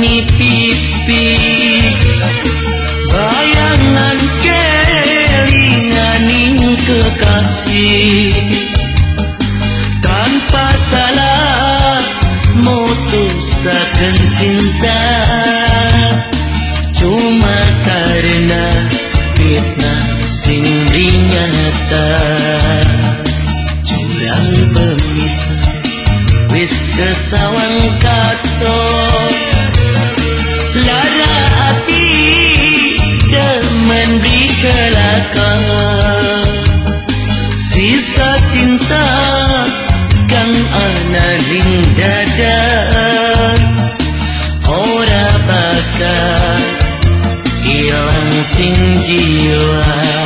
ni pipi. Bayangan kelinganing kekasih. Tanpa salah mutusakan cinta. Cuma karena fitnah sing nyata curang bemis wis kesawang katon. xin chiều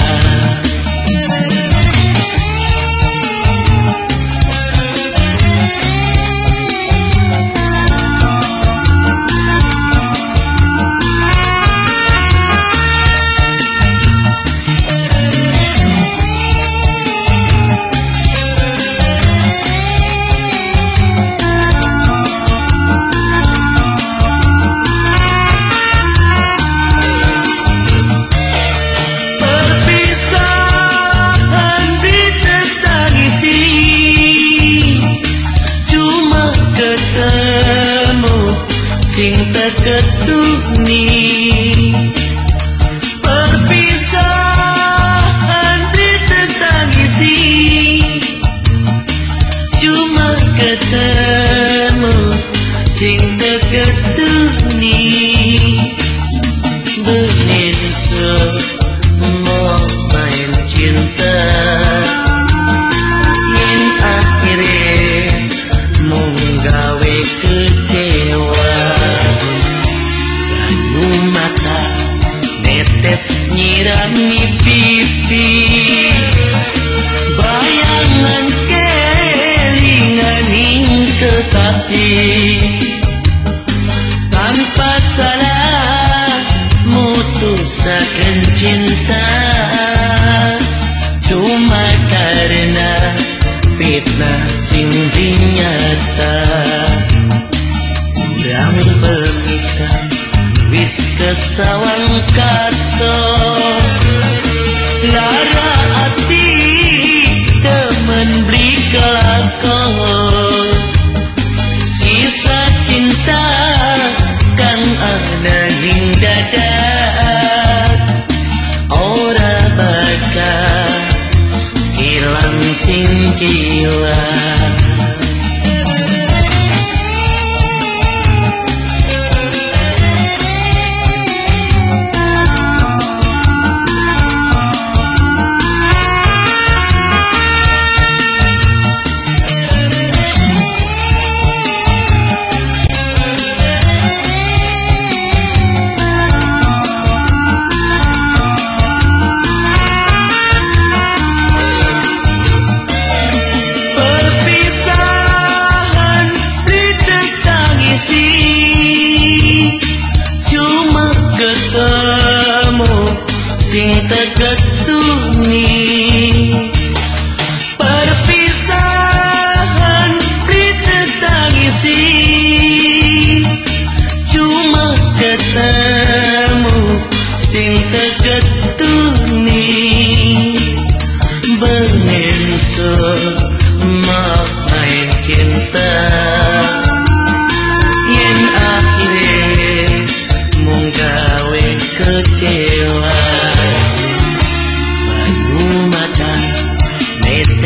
dekat tuh nih Bayangan kelinganing kekasih. Tanpa salah mutusakan cinta. Cuma karena fitnah sing dinyata. Dan pemisah wis kesawang kato perpisahan ditetangisi cuma ketemu sing teketuni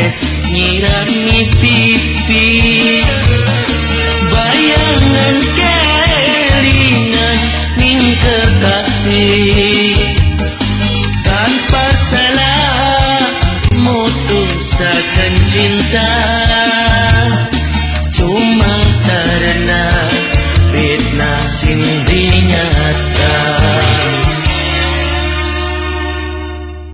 es mirar mi pipí.